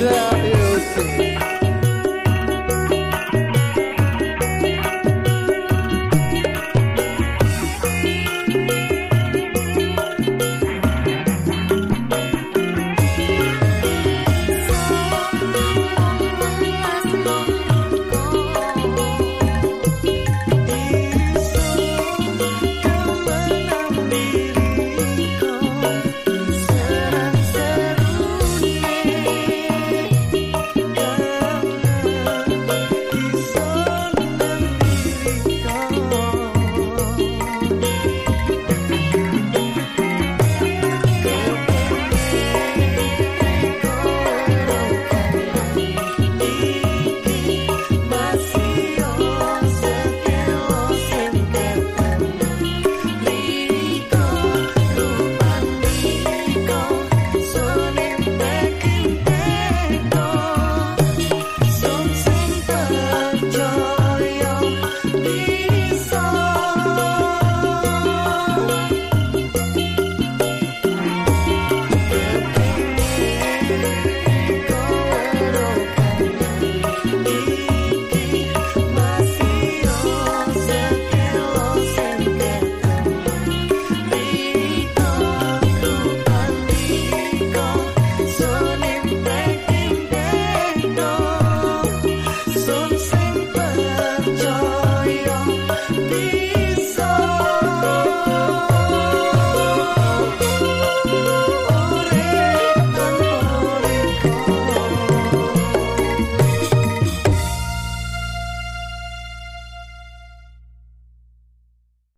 the